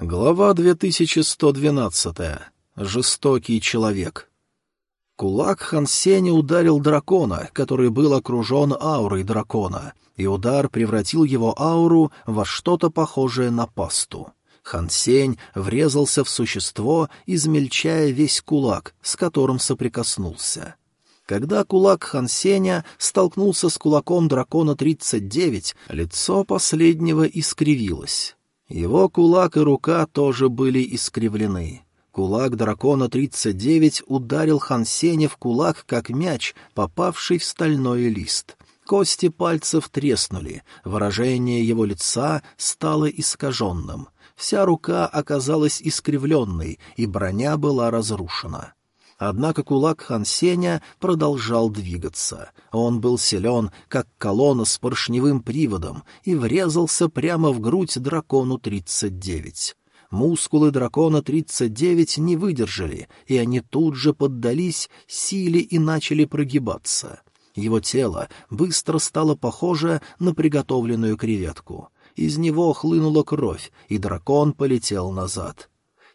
Глава 2112. Жестокий человек. Кулак Хансеня ударил дракона, который был окружен аурой дракона, и удар превратил его ауру во что-то похожее на пасту. Хансень врезался в существо, измельчая весь кулак, с которым соприкоснулся. Когда кулак Хансеня столкнулся с кулаком дракона 39, лицо последнего искривилось. Его кулак и рука тоже были искривлены. Кулак дракона 39 ударил Хан Сеня в кулак, как мяч, попавший в стальной лист. Кости пальцев треснули, выражение его лица стало искаженным. Вся рука оказалась искривленной, и броня была разрушена. Однако кулак Хан Сеня продолжал двигаться. Он был силен, как колонна с поршневым приводом, и врезался прямо в грудь дракону 39. Мускулы дракона 39 не выдержали, и они тут же поддались силе и начали прогибаться. Его тело быстро стало похоже на приготовленную креветку. Из него хлынула кровь, и дракон полетел назад.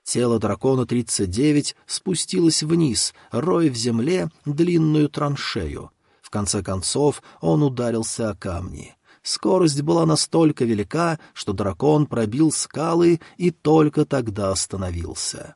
Тело дракона 39 спустилось вниз, роя в земле длинную траншею. В конце концов он ударился о камни. Скорость была настолько велика, что дракон пробил скалы и только тогда остановился.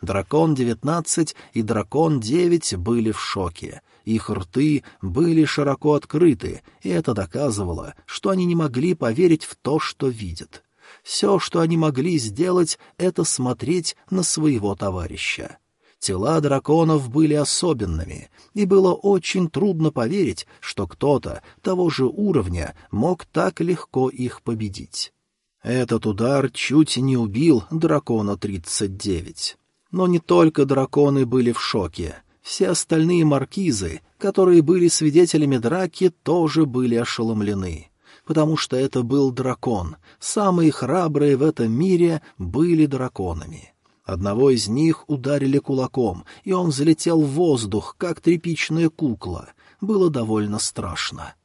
Дракон 19 и дракон 9 были в шоке. Их рты были широко открыты, и это доказывало, что они не могли поверить в то, что видят. Все, что они могли сделать, это смотреть на своего товарища. Тела драконов были особенными, и было очень трудно поверить, что кто-то того же уровня мог так легко их победить. Этот удар чуть не убил дракона 39. Но не только драконы были в шоке. Все остальные маркизы, которые были свидетелями драки, тоже были ошеломлены потому что это был дракон. Самые храбрые в этом мире были драконами. Одного из них ударили кулаком, и он взлетел в воздух, как тряпичная кукла. Было довольно страшно.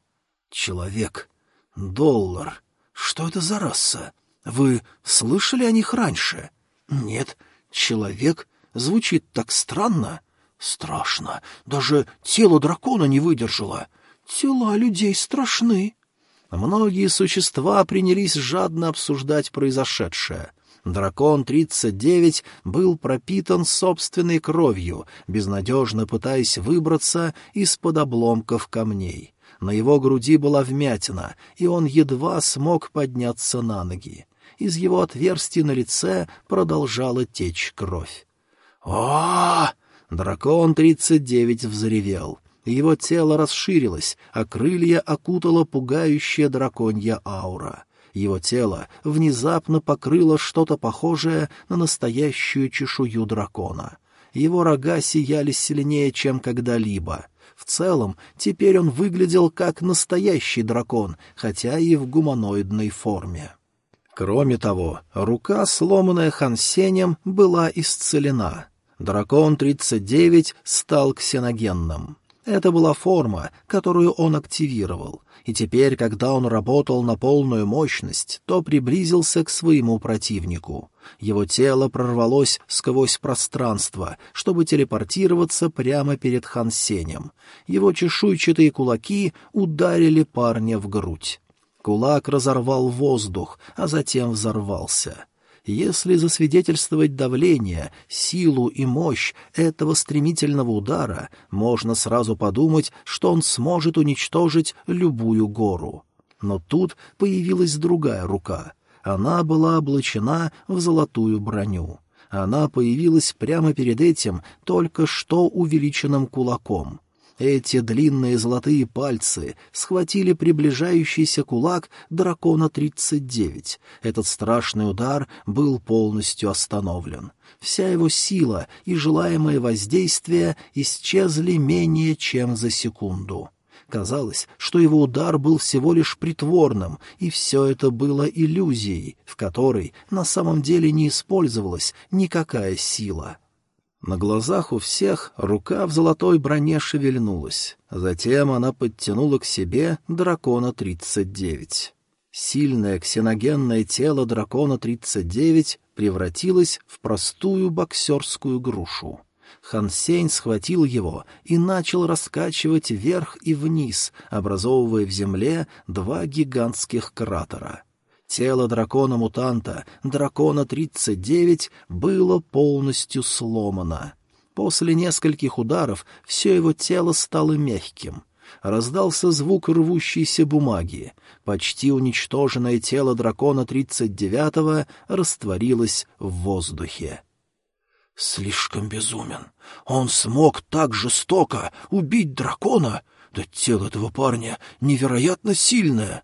Человек. Доллар. Что это за раса? Вы слышали о них раньше? Нет. Человек. Звучит так странно. Страшно. Даже тело дракона не выдержало. Тела людей страшны. Многие существа принялись жадно обсуждать произошедшее. Дракон 39 был пропитан собственной кровью, безнадежно пытаясь выбраться из-под обломков камней. На его груди была вмятина, и он едва смог подняться на ноги. Из его отверстий на лице продолжала течь кровь. о Дракон 39 взревел. Его тело расширилось, а крылья окутала пугающая драконья аура. Его тело внезапно покрыло что-то похожее на настоящую чешую дракона. Его рога сияли сильнее, чем когда-либо. В целом, теперь он выглядел как настоящий дракон, хотя и в гуманоидной форме. Кроме того, рука, сломанная Хансенем, была исцелена. Дракон 39 стал ксеногенным. Это была форма, которую он активировал, и теперь, когда он работал на полную мощность, то приблизился к своему противнику. Его тело прорвалось сквозь пространство, чтобы телепортироваться прямо перед Хансенем. Его чешуйчатые кулаки ударили парня в грудь. Кулак разорвал воздух, а затем взорвался. Если засвидетельствовать давление, силу и мощь этого стремительного удара, можно сразу подумать, что он сможет уничтожить любую гору. Но тут появилась другая рука. Она была облачена в золотую броню. Она появилась прямо перед этим только что увеличенным кулаком. Эти длинные золотые пальцы схватили приближающийся кулак дракона 39. Этот страшный удар был полностью остановлен. Вся его сила и желаемое воздействие исчезли менее чем за секунду. Казалось, что его удар был всего лишь притворным, и все это было иллюзией, в которой на самом деле не использовалась никакая сила. На глазах у всех рука в золотой броне шевельнулась. Затем она подтянула к себе дракона 39. Сильное ксеногенное тело дракона-39 превратилось в простую боксерскую грушу. Хансень схватил его и начал раскачивать вверх и вниз, образовывая в земле два гигантских кратера. Тело дракона-мутанта, дракона-39, было полностью сломано. После нескольких ударов все его тело стало мягким. Раздался звук рвущейся бумаги. Почти уничтоженное тело дракона тридцать девятого растворилось в воздухе. «Слишком безумен. Он смог так жестоко убить дракона? Да тело этого парня невероятно сильное!»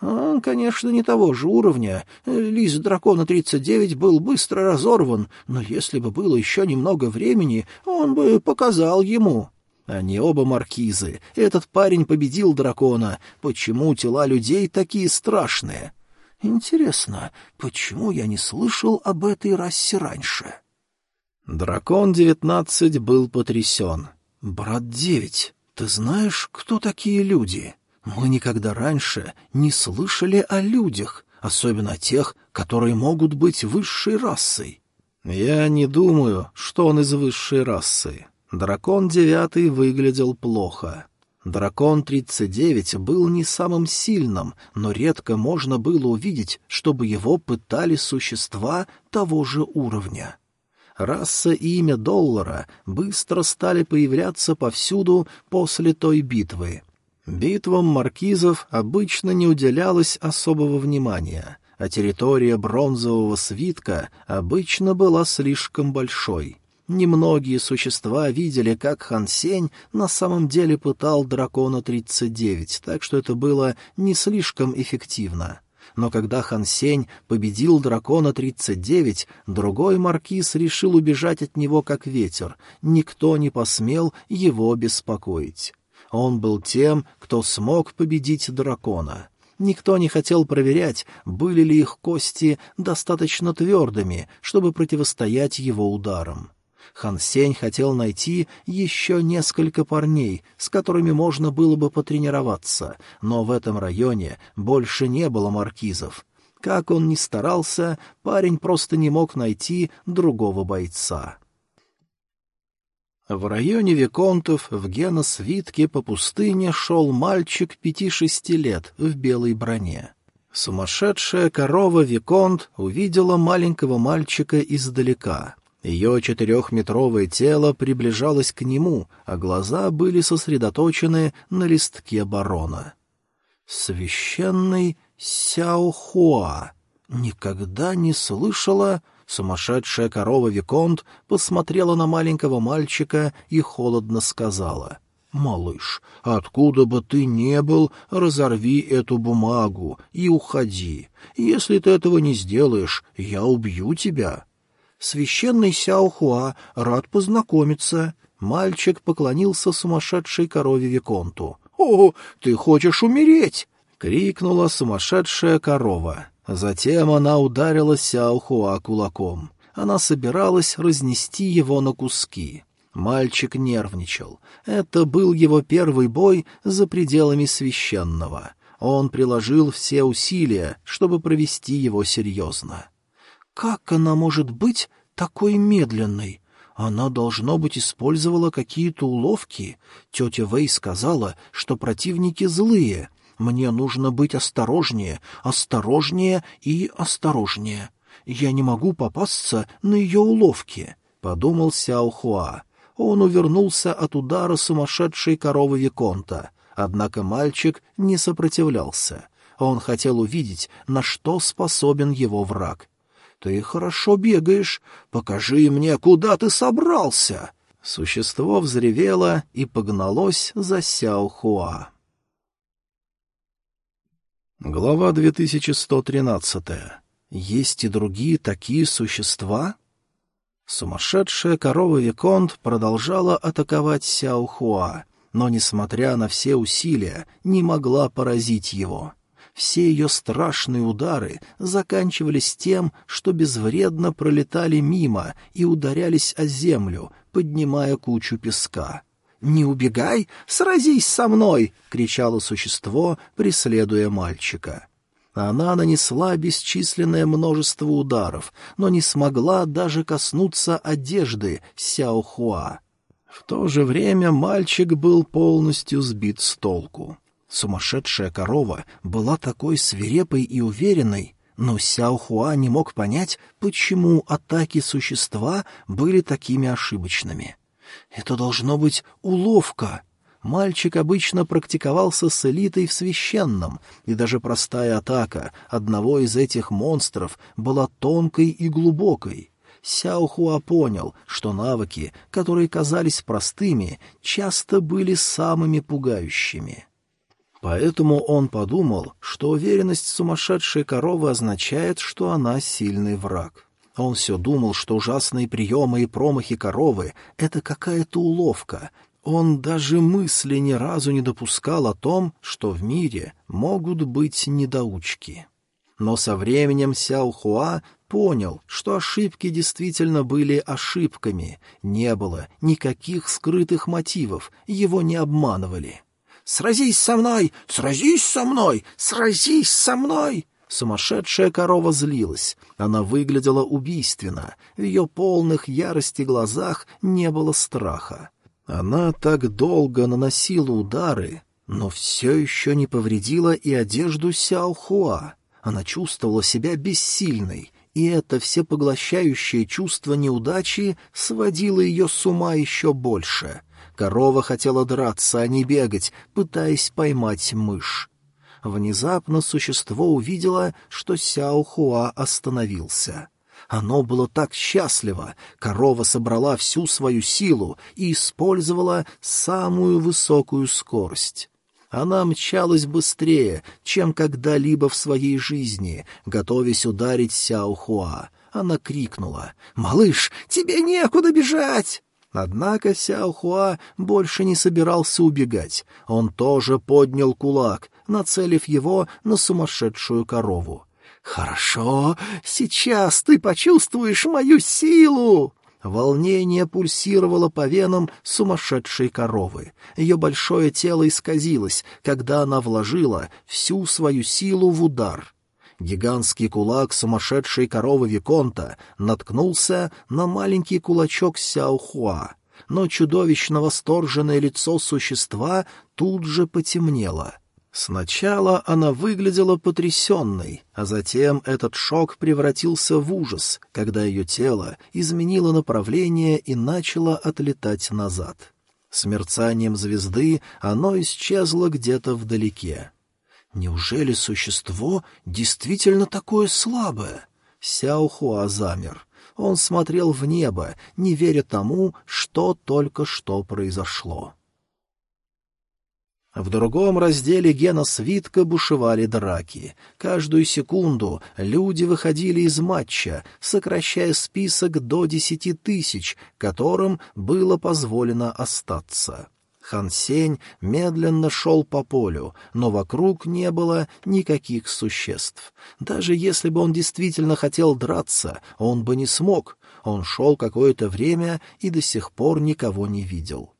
Он, конечно, не того же уровня. Лист дракона 39 был быстро разорван, но если бы было еще немного времени, он бы показал ему. Они оба маркизы. Этот парень победил дракона. Почему тела людей такие страшные? Интересно, почему я не слышал об этой расе раньше? Дракон девятнадцать был потрясен. «Брат девять, ты знаешь, кто такие люди?» Мы никогда раньше не слышали о людях, особенно тех, которые могут быть высшей расой. Я не думаю, что он из высшей расы. Дракон девятый выглядел плохо. Дракон тридцать девять был не самым сильным, но редко можно было увидеть, чтобы его пытали существа того же уровня. Раса и имя доллара быстро стали появляться повсюду после той битвы. Битвам маркизов обычно не уделялось особого внимания, а территория бронзового свитка обычно была слишком большой. Немногие существа видели, как Хан Сень на самом деле пытал дракона 39, так что это было не слишком эффективно. Но когда Хан Сень победил дракона 39, другой маркиз решил убежать от него как ветер, никто не посмел его беспокоить. Он был тем, кто смог победить дракона. Никто не хотел проверять, были ли их кости достаточно твердыми, чтобы противостоять его ударам. Хан Сень хотел найти еще несколько парней, с которыми можно было бы потренироваться, но в этом районе больше не было маркизов. Как он ни старался, парень просто не мог найти другого бойца. В районе Виконтов в геносвитке по пустыне шел мальчик пяти-шести лет в белой броне. Сумасшедшая корова Виконт увидела маленького мальчика издалека. Ее четырехметровое тело приближалось к нему, а глаза были сосредоточены на листке барона. «Священный Сяохуа! Никогда не слышала...» Сумасшедшая корова Виконт посмотрела на маленького мальчика и холодно сказала. «Малыш, откуда бы ты не был, разорви эту бумагу и уходи. Если ты этого не сделаешь, я убью тебя». «Священный Сяохуа, рад познакомиться». Мальчик поклонился сумасшедшей корове Виконту. «О, ты хочешь умереть!» — крикнула сумасшедшая корова. Затем она ударила Сяохуа кулаком. Она собиралась разнести его на куски. Мальчик нервничал. Это был его первый бой за пределами священного. Он приложил все усилия, чтобы провести его серьезно. «Как она может быть такой медленной?» Она, должно быть, использовала какие-то уловки. Тетя Вэй сказала, что противники злые, мне нужно быть осторожнее, осторожнее и осторожнее. Я не могу попасться на ее уловки, — подумал Сяо Хуа. Он увернулся от удара сумасшедшей коровы Виконта. Однако мальчик не сопротивлялся. Он хотел увидеть, на что способен его враг. «Ты хорошо бегаешь. Покажи мне, куда ты собрался!» Существо взревело и погналось за Сяо Хуа. Глава 2113. Есть и другие такие существа? Сумасшедшая корова Виконт продолжала атаковать Сяохуа, но, несмотря на все усилия, не могла поразить его. Все ее страшные удары заканчивались тем, что безвредно пролетали мимо и ударялись о землю, поднимая кучу песка. «Не убегай, сразись со мной!» — кричало существо, преследуя мальчика. Она нанесла бесчисленное множество ударов, но не смогла даже коснуться одежды Сяохуа. В то же время мальчик был полностью сбит с толку. Сумасшедшая корова была такой свирепой и уверенной, но Сяохуа не мог понять, почему атаки существа были такими ошибочными. «Это должно быть уловка», Мальчик обычно практиковался с элитой в священном, и даже простая атака одного из этих монстров была тонкой и глубокой. Сяохуа понял, что навыки, которые казались простыми, часто были самыми пугающими. Поэтому он подумал, что уверенность сумасшедшей коровы означает, что она сильный враг. Он все думал, что ужасные приемы и промахи коровы — это какая-то уловка, он даже мысли ни разу не допускал о том, что в мире могут быть недоучки. Но со временем Сяо Хуа понял, что ошибки действительно были ошибками, не было никаких скрытых мотивов, его не обманывали. «Сразись со мной! Сразись со мной! Сразись со мной!» Сумасшедшая корова злилась. Она выглядела убийственно. В ее полных ярости глазах не было страха. Она так долго наносила удары, но все еще не повредила и одежду Сяохуа. Она чувствовала себя бессильной, и это всепоглощающее чувство неудачи сводило ее с ума еще больше. Корова хотела драться, а не бегать, пытаясь поймать мышь. Внезапно существо увидело, что Сяохуа остановился — оно было так счастливо. Корова собрала всю свою силу и использовала самую высокую скорость. Она мчалась быстрее, чем когда-либо в своей жизни, готовясь ударить Сяохуа. Она крикнула «Малыш, тебе некуда бежать!» Однако Сяохуа больше не собирался убегать. Он тоже поднял кулак, нацелив его на сумасшедшую корову. «Хорошо, сейчас ты почувствуешь мою силу!» Волнение пульсировало по венам сумасшедшей коровы. Ее большое тело исказилось, когда она вложила всю свою силу в удар. Гигантский кулак сумасшедшей коровы Виконта наткнулся на маленький кулачок Сяохуа, но чудовищно восторженное лицо существа тут же потемнело. Сначала она выглядела потрясенной, а затем этот шок превратился в ужас, когда ее тело изменило направление и начало отлетать назад. С мерцанием звезды оно исчезло где-то вдалеке. Неужели существо действительно такое слабое? Сяохуа замер. Он смотрел в небо, не веря тому, что только что произошло. В другом разделе Гена Свитка бушевали драки. Каждую секунду люди выходили из матча, сокращая список до десяти тысяч, которым было позволено остаться. Хан Сень медленно шел по полю, но вокруг не было никаких существ. Даже если бы он действительно хотел драться, он бы не смог. Он шел какое-то время и до сих пор никого не видел.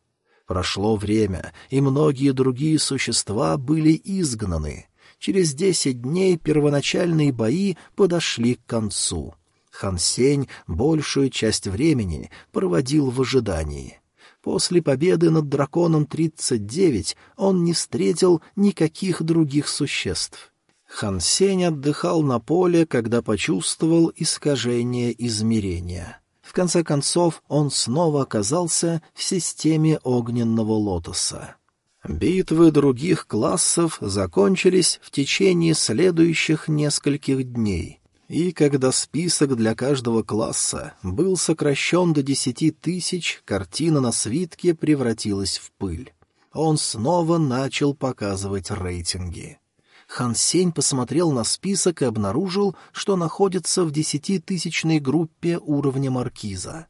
Прошло время, и многие другие существа были изгнаны. Через десять дней первоначальные бои подошли к концу. Хан Сень большую часть времени проводил в ожидании. После победы над драконом 39 он не встретил никаких других существ. Хан Сень отдыхал на поле, когда почувствовал искажение измерения. В конце концов, он снова оказался в системе огненного лотоса. Битвы других классов закончились в течение следующих нескольких дней, и когда список для каждого класса был сокращен до десяти тысяч, картина на свитке превратилась в пыль. Он снова начал показывать рейтинги. Хан Сень посмотрел на список и обнаружил, что находится в десятитысячной группе уровня маркиза.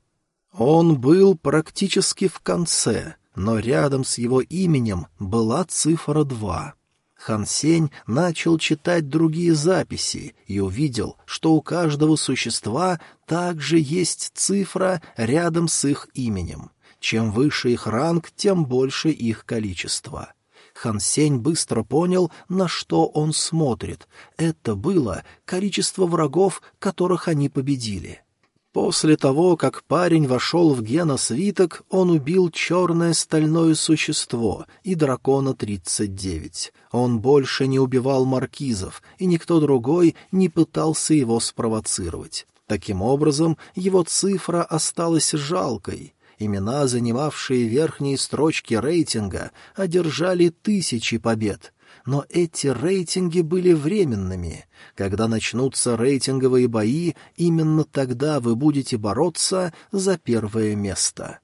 Он был практически в конце, но рядом с его именем была цифра два. Хан Сень начал читать другие записи и увидел, что у каждого существа также есть цифра рядом с их именем. Чем выше их ранг, тем больше их количество. Хан Сень быстро понял, на что он смотрит. Это было количество врагов, которых они победили. После того, как парень вошел в геносвиток, он убил черное стальное существо и дракона 39. Он больше не убивал маркизов, и никто другой не пытался его спровоцировать. Таким образом, его цифра осталась жалкой. Имена, занимавшие верхние строчки рейтинга, одержали тысячи побед. Но эти рейтинги были временными. Когда начнутся рейтинговые бои, именно тогда вы будете бороться за первое место.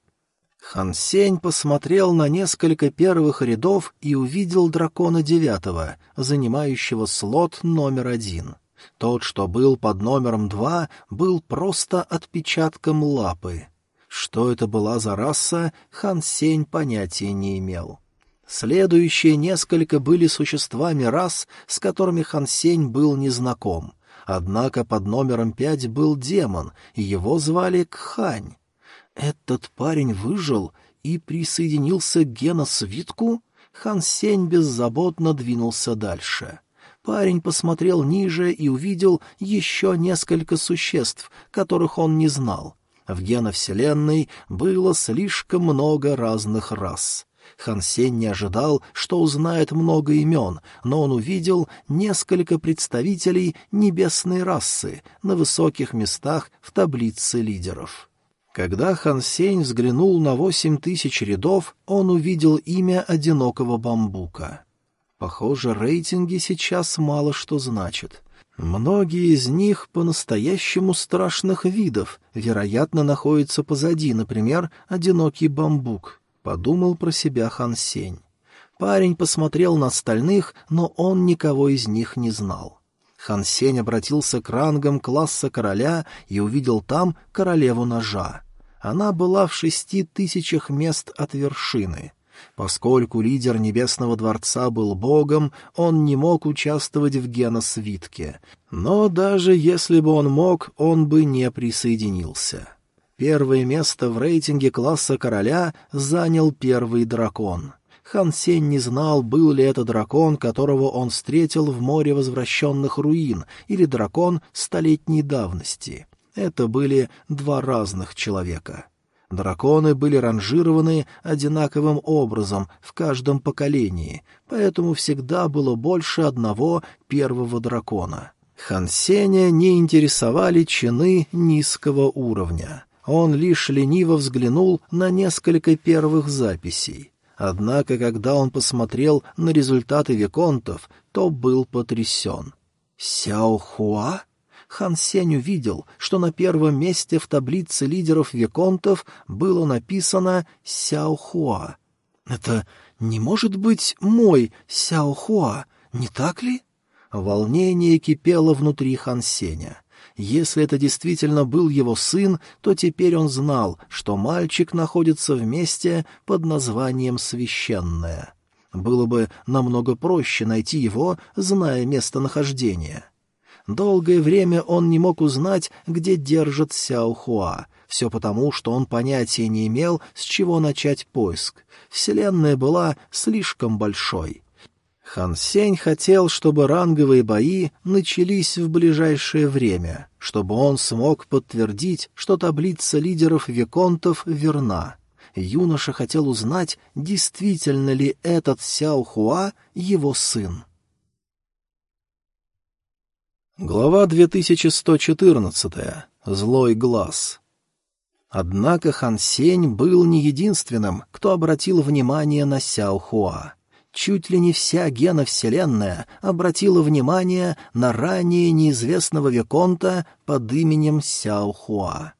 Хан Сень посмотрел на несколько первых рядов и увидел дракона девятого, занимающего слот номер один. Тот, что был под номером два, был просто отпечатком лапы. Что это была за раса, Хан Сень понятия не имел. Следующие несколько были существами рас, с которыми Хан Сень был незнаком. Однако под номером пять был демон, и его звали Кхань. Этот парень выжил и присоединился к геносвитку? Хан Сень беззаботно двинулся дальше. Парень посмотрел ниже и увидел еще несколько существ, которых он не знал. В геновселенной было слишком много разных рас. Хан Сень не ожидал, что узнает много имен, но он увидел несколько представителей небесной расы на высоких местах в таблице лидеров. Когда Хан Сень взглянул на восемь тысяч рядов, он увидел имя одинокого бамбука. Похоже, рейтинги сейчас мало что значат. Многие из них по-настоящему страшных видов, вероятно, находятся позади, например, одинокий бамбук, — подумал про себя Хан Сень. Парень посмотрел на остальных, но он никого из них не знал. Хан Сень обратился к рангам класса короля и увидел там королеву ножа. Она была в шести тысячах мест от вершины. Поскольку лидер Небесного Дворца был богом, он не мог участвовать в геносвитке. Но даже если бы он мог, он бы не присоединился. Первое место в рейтинге класса короля занял первый дракон. Хан Сень не знал, был ли это дракон, которого он встретил в море возвращенных руин, или дракон столетней давности. Это были два разных человека. Драконы были ранжированы одинаковым образом в каждом поколении, поэтому всегда было больше одного первого дракона. Хансеня не интересовали чины низкого уровня. Он лишь лениво взглянул на несколько первых записей. Однако, когда он посмотрел на результаты виконтов, то был потрясен. «Сяо Хуа?» Хан Сень увидел, что на первом месте в таблице лидеров Виконтов было написано «Сяо Хуа». «Это не может быть мой Сяо Хуа, не так ли?» Волнение кипело внутри Хан Сеня. Если это действительно был его сын, то теперь он знал, что мальчик находится в месте под названием «Священное». Было бы намного проще найти его, зная местонахождение. Долгое время он не мог узнать, где держит Сяо Хуа. Все потому, что он понятия не имел, с чего начать поиск. Вселенная была слишком большой. Хан Сень хотел, чтобы ранговые бои начались в ближайшее время, чтобы он смог подтвердить, что таблица лидеров Виконтов верна. Юноша хотел узнать, действительно ли этот Сяо Хуа его сын. Глава 2114. Злой глаз. Однако Хан Сень был не единственным, кто обратил внимание на Сяо Хуа. Чуть ли не вся геновселенная обратила внимание на ранее неизвестного Виконта под именем Сяо Хуа.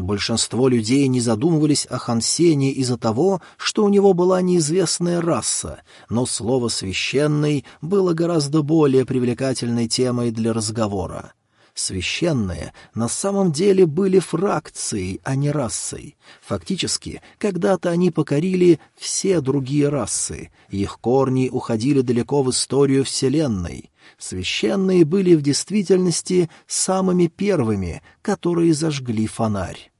Большинство людей не задумывались о Хансене из-за того, что у него была неизвестная раса, но слово «священный» было гораздо более привлекательной темой для разговора. Священные на самом деле были фракцией, а не расой. Фактически, когда-то они покорили все другие расы, их корни уходили далеко в историю Вселенной. Священные были в действительности самыми первыми, которые зажгли фонарь.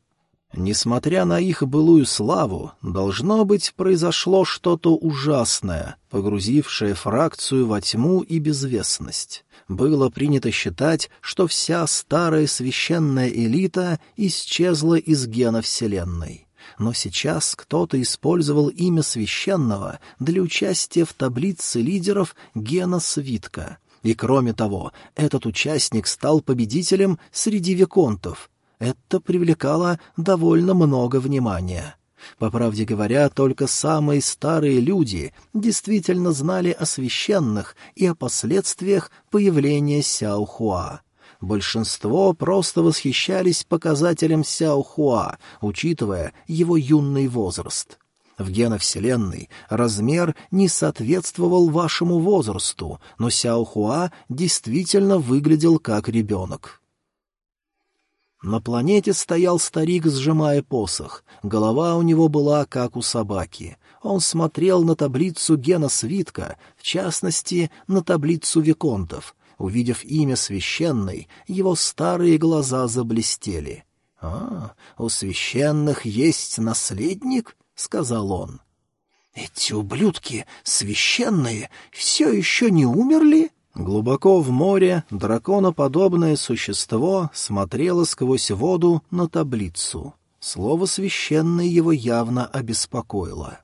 Несмотря на их былую славу, должно быть, произошло что-то ужасное, погрузившее фракцию во тьму и безвестность. Было принято считать, что вся старая священная элита исчезла из гена Вселенной. Но сейчас кто-то использовал имя священного для участия в таблице лидеров гена свитка. И кроме того, этот участник стал победителем среди виконтов, это привлекало довольно много внимания. По правде говоря, только самые старые люди действительно знали о священных и о последствиях появления Сяохуа. Большинство просто восхищались показателем Сяохуа, учитывая его юный возраст. В геновселенной размер не соответствовал вашему возрасту, но Сяохуа действительно выглядел как ребенок. На планете стоял старик, сжимая посох. Голова у него была, как у собаки. Он смотрел на таблицу гена свитка, в частности, на таблицу виконтов. Увидев имя священной, его старые глаза заблестели. «А, у священных есть наследник?» — сказал он. «Эти ублюдки, священные, все еще не умерли?» Глубоко в море драконоподобное существо смотрело сквозь воду на таблицу. Слово священное его явно обеспокоило.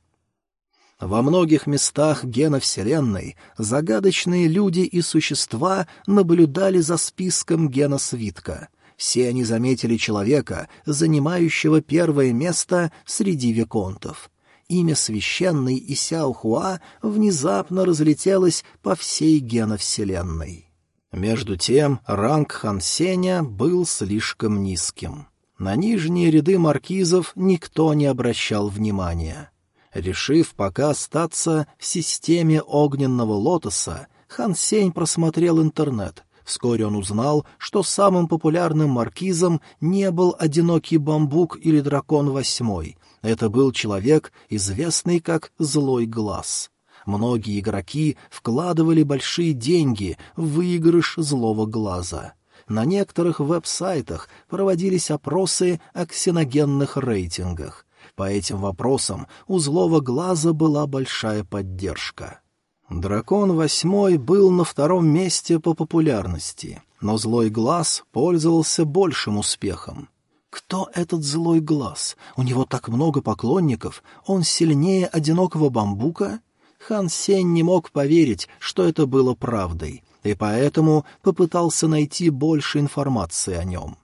Во многих местах гена Вселенной загадочные люди и существа наблюдали за списком гена свитка. Все они заметили человека, занимающего первое место среди виконтов — имя священной и Сяохуа внезапно разлетелось по всей геновселенной. Между тем ранг Хан Сеня был слишком низким. На нижние ряды маркизов никто не обращал внимания. Решив пока остаться в системе огненного лотоса, Хан Сень просмотрел интернет. Вскоре он узнал, что самым популярным маркизом не был одинокий бамбук или дракон восьмой, это был человек, известный как «Злой глаз». Многие игроки вкладывали большие деньги в выигрыш «Злого глаза». На некоторых веб-сайтах проводились опросы о ксеногенных рейтингах. По этим вопросам у «Злого глаза» была большая поддержка. Дракон восьмой был на втором месте по популярности, но «Злой глаз» пользовался большим успехом. Кто этот злой глаз? У него так много поклонников, он сильнее одинокого бамбука? Хан Сень не мог поверить, что это было правдой, и поэтому попытался найти больше информации о нем.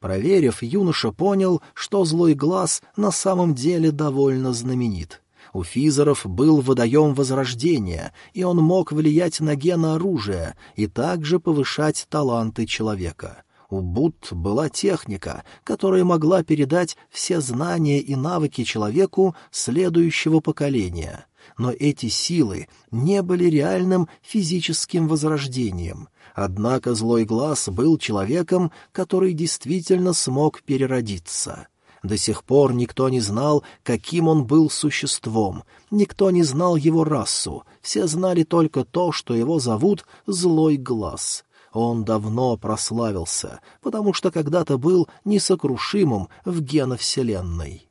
Проверив, юноша понял, что злой глаз на самом деле довольно знаменит. У физеров был водоем возрождения, и он мог влиять на гены оружия и также повышать таланты человека — у Будд была техника, которая могла передать все знания и навыки человеку следующего поколения. Но эти силы не были реальным физическим возрождением. Однако злой глаз был человеком, который действительно смог переродиться. До сих пор никто не знал, каким он был существом, никто не знал его расу, все знали только то, что его зовут «Злой глаз». Он давно прославился, потому что когда-то был несокрушимым в геновселенной.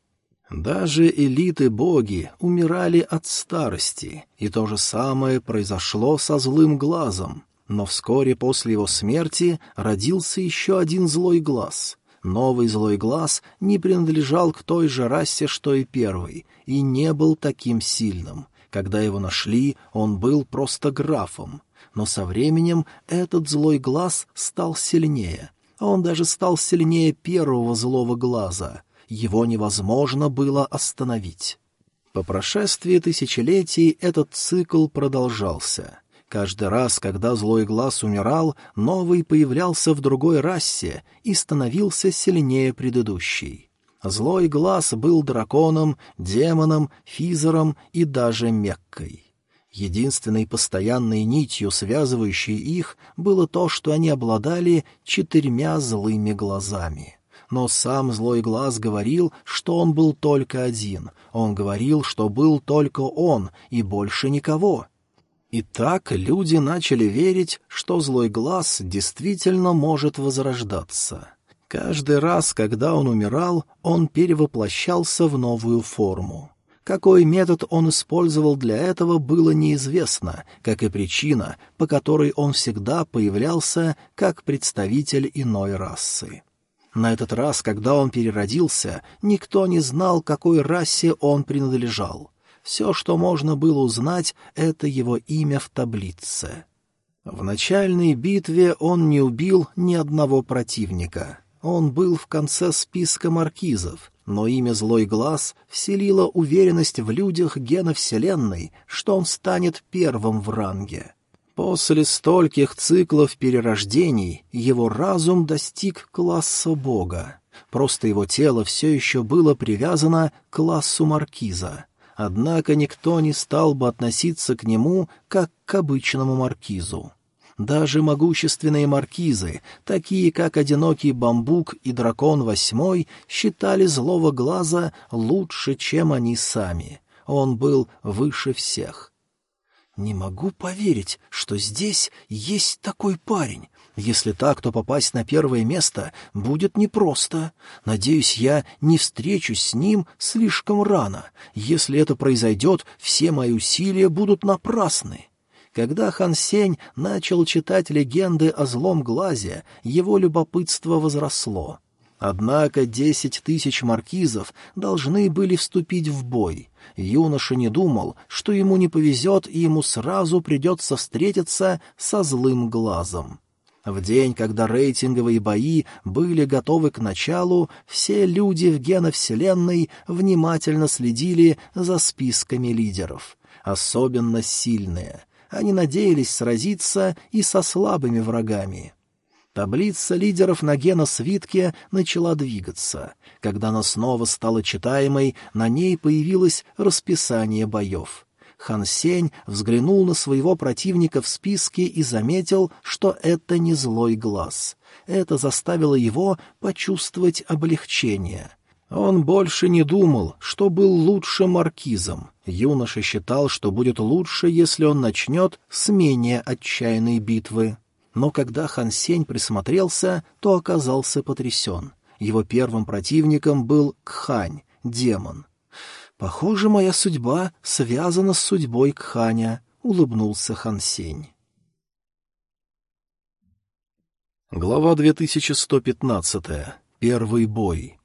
Даже элиты-боги умирали от старости, и то же самое произошло со злым глазом. Но вскоре после его смерти родился еще один злой глаз. Новый злой глаз не принадлежал к той же расе, что и первый, и не был таким сильным. Когда его нашли, он был просто графом но со временем этот злой глаз стал сильнее. Он даже стал сильнее первого злого глаза. Его невозможно было остановить. По прошествии тысячелетий этот цикл продолжался. Каждый раз, когда злой глаз умирал, новый появлялся в другой расе и становился сильнее предыдущей. Злой глаз был драконом, демоном, физером и даже меккой. Единственной постоянной нитью, связывающей их, было то, что они обладали четырьмя злыми глазами. Но сам злой глаз говорил, что он был только один. Он говорил, что был только он и больше никого. И так люди начали верить, что злой глаз действительно может возрождаться. Каждый раз, когда он умирал, он перевоплощался в новую форму. Какой метод он использовал для этого, было неизвестно, как и причина, по которой он всегда появлялся как представитель иной расы. На этот раз, когда он переродился, никто не знал, какой расе он принадлежал. Все, что можно было узнать, — это его имя в таблице. В начальной битве он не убил ни одного противника. Он был в конце списка маркизов, но имя Злой Глаз вселило уверенность в людях гена Вселенной, что он станет первым в ранге. После стольких циклов перерождений его разум достиг класса бога. Просто его тело все еще было привязано к классу маркиза. Однако никто не стал бы относиться к нему как к обычному маркизу. Даже могущественные маркизы, такие как Одинокий Бамбук и Дракон Восьмой, считали Злого Глаза лучше, чем они сами. Он был выше всех. «Не могу поверить, что здесь есть такой парень. Если так, то попасть на первое место будет непросто. Надеюсь, я не встречусь с ним слишком рано. Если это произойдет, все мои усилия будут напрасны». Когда Хан Сень начал читать легенды о злом глазе, его любопытство возросло. Однако десять тысяч маркизов должны были вступить в бой. Юноша не думал, что ему не повезет, и ему сразу придется встретиться со злым глазом. В день, когда рейтинговые бои были готовы к началу, все люди в геновселенной внимательно следили за списками лидеров. Особенно сильные — они надеялись сразиться и со слабыми врагами. Таблица лидеров на геносвитке начала двигаться. Когда она снова стала читаемой, на ней появилось расписание боев. Хан Сень взглянул на своего противника в списке и заметил, что это не злой глаз. Это заставило его почувствовать облегчение — он больше не думал, что был лучше маркизом. Юноша считал, что будет лучше, если он начнет с менее отчаянной битвы. Но когда Хан Сень присмотрелся, то оказался потрясен. Его первым противником был Кхань, демон. «Похоже, моя судьба связана с судьбой Кханя», — улыбнулся Хан Сень. Глава 2115. Первый бой.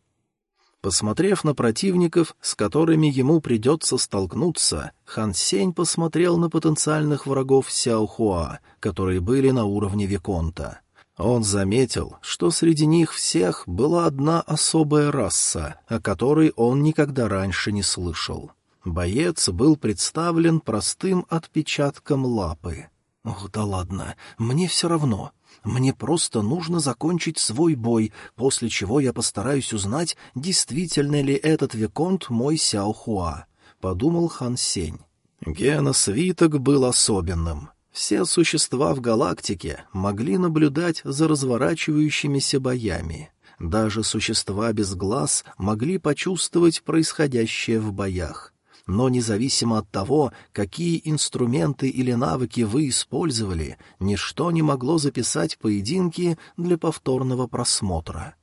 Посмотрев на противников, с которыми ему придется столкнуться, Хан Сень посмотрел на потенциальных врагов Сяохуа, которые были на уровне Виконта. Он заметил, что среди них всех была одна особая раса, о которой он никогда раньше не слышал. Боец был представлен простым отпечатком лапы. «Ох, да ладно, мне все равно. Мне просто нужно закончить свой бой, после чего я постараюсь узнать, действительно ли этот Виконт мой Сяохуа», — подумал Хан Сень. Геносвиток был особенным. Все существа в галактике могли наблюдать за разворачивающимися боями. Даже существа без глаз могли почувствовать происходящее в боях но независимо от того, какие инструменты или навыки вы использовали, ничто не могло записать поединки для повторного просмотра.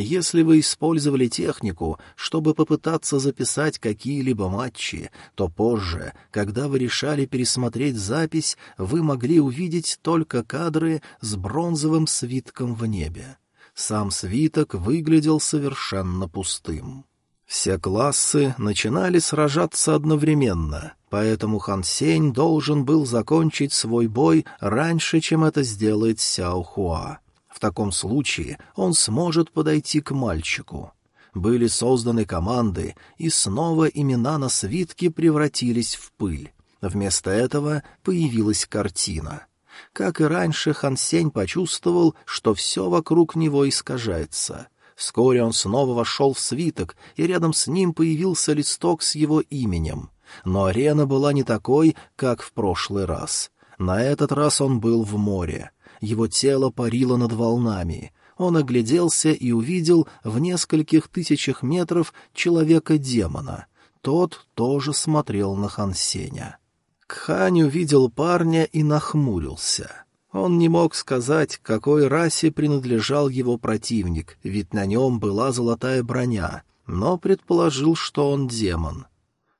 Если вы использовали технику, чтобы попытаться записать какие-либо матчи, то позже, когда вы решали пересмотреть запись, вы могли увидеть только кадры с бронзовым свитком в небе. Сам свиток выглядел совершенно пустым. Все классы начинали сражаться одновременно, поэтому Хан Сень должен был закончить свой бой раньше, чем это сделает Сяо Хуа. В таком случае он сможет подойти к мальчику. Были созданы команды, и снова имена на свитке превратились в пыль. Вместо этого появилась картина. Как и раньше, Хан Сень почувствовал, что все вокруг него искажается — Вскоре он снова вошел в свиток, и рядом с ним появился листок с его именем. Но арена была не такой, как в прошлый раз. На этот раз он был в море. Его тело парило над волнами. Он огляделся и увидел в нескольких тысячах метров человека-демона. Тот тоже смотрел на Хансеня. Кхань увидел парня и нахмурился. Он не мог сказать, какой расе принадлежал его противник, ведь на нем была золотая броня, но предположил, что он демон.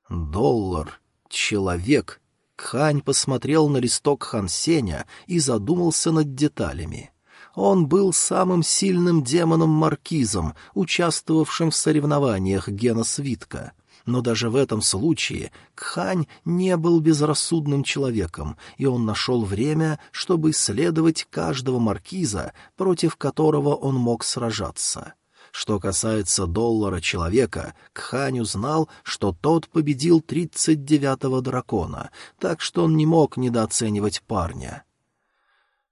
Доллар. Человек. Кхань посмотрел на листок Хансеня и задумался над деталями. Он был самым сильным демоном-маркизом, участвовавшим в соревнованиях Гена Свитка — но даже в этом случае Кхань не был безрассудным человеком, и он нашел время, чтобы исследовать каждого маркиза, против которого он мог сражаться. Что касается доллара человека, Кхань узнал, что тот победил тридцать девятого дракона, так что он не мог недооценивать парня.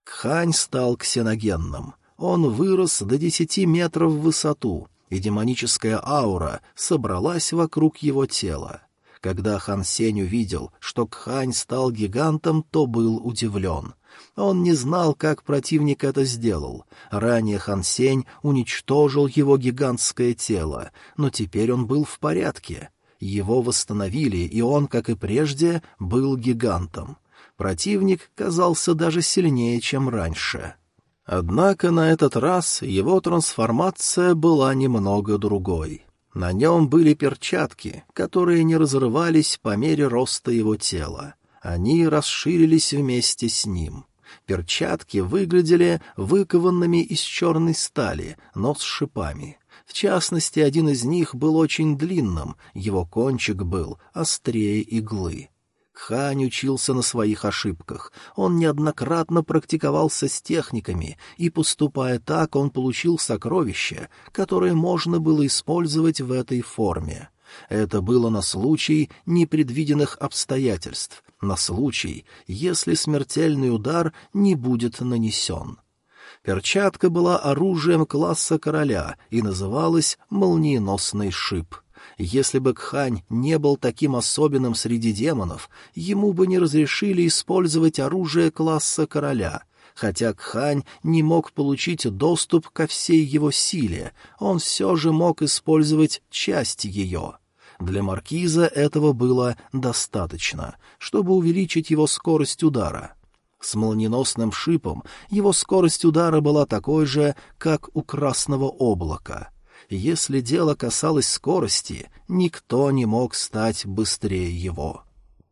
Кхань стал ксеногенным. Он вырос до десяти метров в высоту, и демоническая аура собралась вокруг его тела. Когда Хан Сень увидел, что Кхань стал гигантом, то был удивлен. Он не знал, как противник это сделал. Ранее Хан Сень уничтожил его гигантское тело, но теперь он был в порядке. Его восстановили, и он, как и прежде, был гигантом. Противник казался даже сильнее, чем раньше. Однако на этот раз его трансформация была немного другой. На нем были перчатки, которые не разрывались по мере роста его тела. Они расширились вместе с ним. Перчатки выглядели выкованными из черной стали, но с шипами. В частности, один из них был очень длинным, его кончик был острее иглы. Хань учился на своих ошибках. Он неоднократно практиковался с техниками, и, поступая так, он получил сокровища, которые можно было использовать в этой форме. Это было на случай непредвиденных обстоятельств, на случай, если смертельный удар не будет нанесен. Перчатка была оружием класса короля и называлась «молниеносный шип». Если бы Кхань не был таким особенным среди демонов, ему бы не разрешили использовать оружие класса короля. Хотя Кхань не мог получить доступ ко всей его силе, он все же мог использовать часть ее. Для маркиза этого было достаточно, чтобы увеличить его скорость удара. С молниеносным шипом его скорость удара была такой же, как у красного облака — если дело касалось скорости, никто не мог стать быстрее его.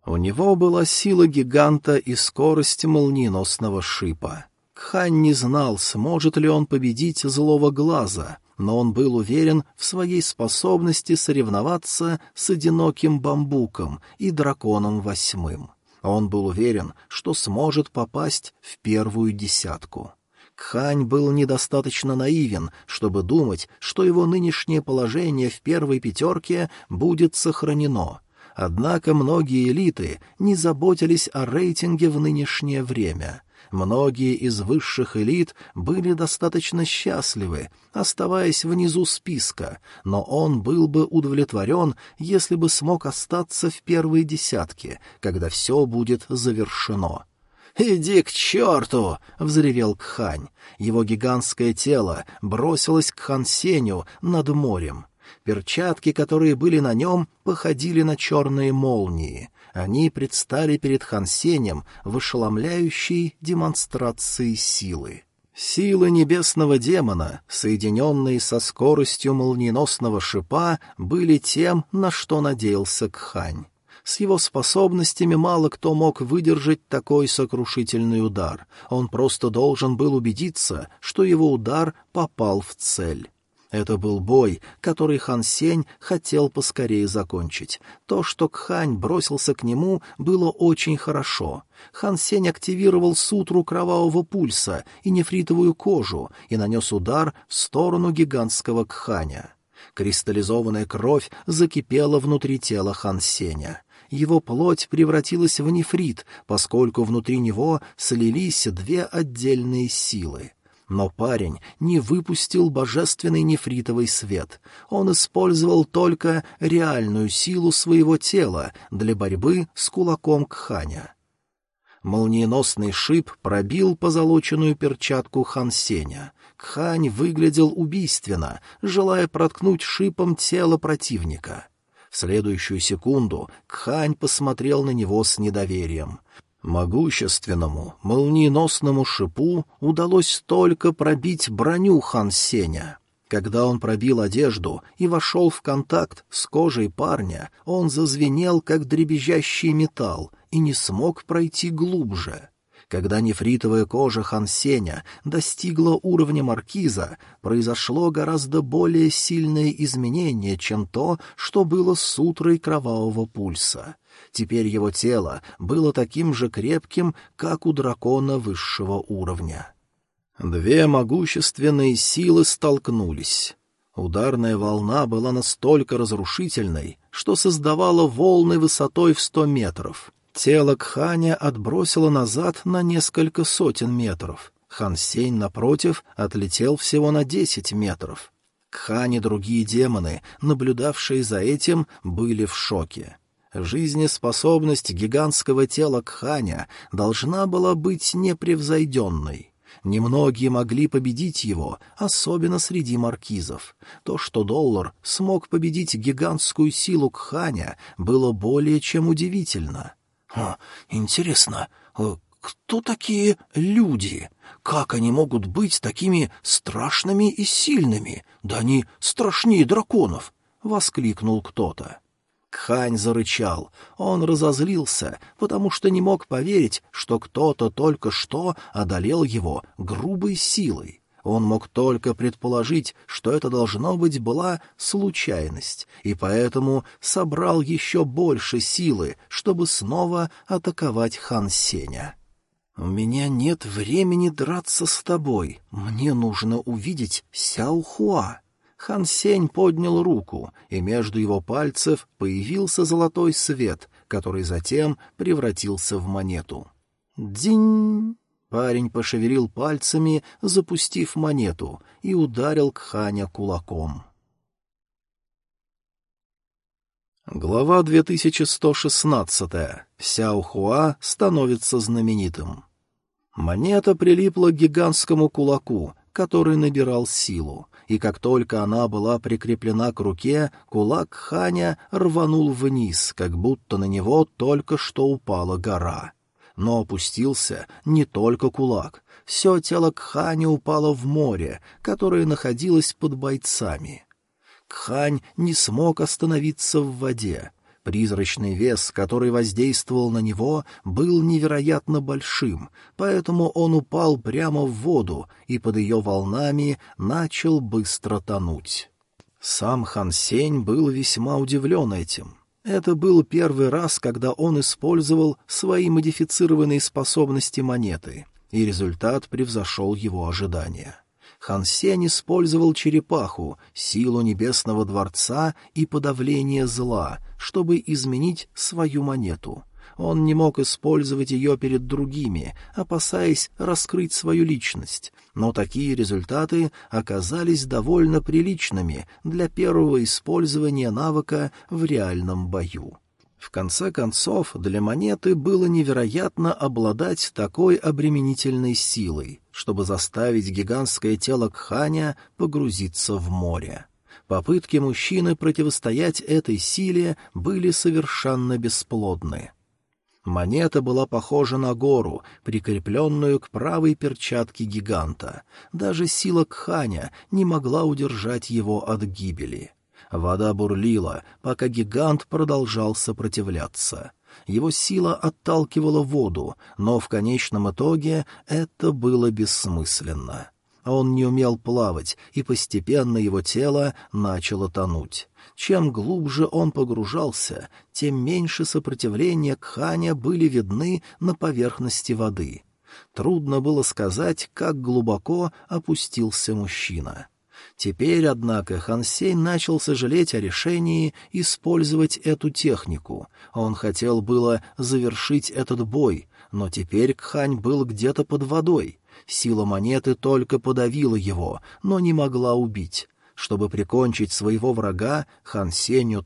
У него была сила гиганта и скорость молниеносного шипа. Кхань не знал, сможет ли он победить злого глаза, но он был уверен в своей способности соревноваться с одиноким бамбуком и драконом восьмым. Он был уверен, что сможет попасть в первую десятку. Кхань был недостаточно наивен, чтобы думать, что его нынешнее положение в первой пятерке будет сохранено. Однако многие элиты не заботились о рейтинге в нынешнее время. Многие из высших элит были достаточно счастливы, оставаясь внизу списка, но он был бы удовлетворен, если бы смог остаться в первой десятке, когда все будет завершено. «Иди к черту!» — взревел Кхань. Его гигантское тело бросилось к Хансеню над морем. Перчатки, которые были на нем, походили на черные молнии. Они предстали перед Хансенем в ошеломляющей демонстрации силы. Силы небесного демона, соединенные со скоростью молниеносного шипа, были тем, на что надеялся Кхань. С его способностями мало кто мог выдержать такой сокрушительный удар. Он просто должен был убедиться, что его удар попал в цель. Это был бой, который Хан Сень хотел поскорее закончить. То, что Кхань бросился к нему, было очень хорошо. Хан Сень активировал сутру кровавого пульса и нефритовую кожу и нанес удар в сторону гигантского Кханя. Кристаллизованная кровь закипела внутри тела Хан Сеня его плоть превратилась в нефрит, поскольку внутри него слились две отдельные силы. Но парень не выпустил божественный нефритовый свет. Он использовал только реальную силу своего тела для борьбы с кулаком Кханя. Молниеносный шип пробил позолоченную перчатку Хансеня. Кхань выглядел убийственно, желая проткнуть шипом тело противника. В следующую секунду Кхань посмотрел на него с недоверием. Могущественному, молниеносному шипу удалось только пробить броню Хан Сеня. Когда он пробил одежду и вошел в контакт с кожей парня, он зазвенел, как дребезжащий металл, и не смог пройти глубже. Когда нефритовая кожа Хансеня достигла уровня маркиза, произошло гораздо более сильное изменение, чем то, что было с утрой кровавого пульса. Теперь его тело было таким же крепким, как у дракона высшего уровня. Две могущественные силы столкнулись. Ударная волна была настолько разрушительной, что создавала волны высотой в сто метров. Тело Кханя отбросило назад на несколько сотен метров. Хан Сень, напротив, отлетел всего на десять метров. Кхань и другие демоны, наблюдавшие за этим, были в шоке. Жизнеспособность гигантского тела Кханя должна была быть непревзойденной. Немногие могли победить его, особенно среди маркизов. То, что доллар смог победить гигантскую силу Кханя, было более чем удивительно. Интересно, э, кто такие люди? Как они могут быть такими страшными и сильными? Да они страшнее драконов! — воскликнул кто-то. Кхань зарычал. Он разозлился, потому что не мог поверить, что кто-то только что одолел его грубой силой. Он мог только предположить, что это должно быть была случайность, и поэтому собрал еще больше силы, чтобы снова атаковать хан Сеня. «У меня нет времени драться с тобой. Мне нужно увидеть Сяо Хуа». Хан Сень поднял руку, и между его пальцев появился золотой свет, который затем превратился в монету. «Динь!» Парень пошевелил пальцами, запустив монету, и ударил Кханя кулаком. Глава 2116. Сяо Хуа становится знаменитым. Монета прилипла к гигантскому кулаку, который набирал силу, и как только она была прикреплена к руке, кулак Ханя рванул вниз, как будто на него только что упала гора но опустился не только кулак. Все тело Кхани упало в море, которое находилось под бойцами. Кхань не смог остановиться в воде. Призрачный вес, который воздействовал на него, был невероятно большим, поэтому он упал прямо в воду и под ее волнами начал быстро тонуть. Сам Хан Сень был весьма удивлен этим. Это был первый раз, когда он использовал свои модифицированные способности монеты, и результат превзошел его ожидания. Хан Сень использовал черепаху, силу небесного дворца и подавление зла, чтобы изменить свою монету — он не мог использовать ее перед другими, опасаясь раскрыть свою личность, но такие результаты оказались довольно приличными для первого использования навыка в реальном бою. В конце концов, для монеты было невероятно обладать такой обременительной силой, чтобы заставить гигантское тело Кханя погрузиться в море. Попытки мужчины противостоять этой силе были совершенно бесплодны. Монета была похожа на гору, прикрепленную к правой перчатке гиганта. Даже сила Кханя не могла удержать его от гибели. Вода бурлила, пока гигант продолжал сопротивляться. Его сила отталкивала воду, но в конечном итоге это было бессмысленно. Он не умел плавать, и постепенно его тело начало тонуть. Чем глубже он погружался, тем меньше сопротивления Кханя были видны на поверхности воды. Трудно было сказать, как глубоко опустился мужчина. Теперь, однако, Хансей начал сожалеть о решении использовать эту технику. Он хотел было завершить этот бой, но теперь Кхань был где-то под водой. Сила монеты только подавила его, но не могла убить. Чтобы прикончить своего врага, Хан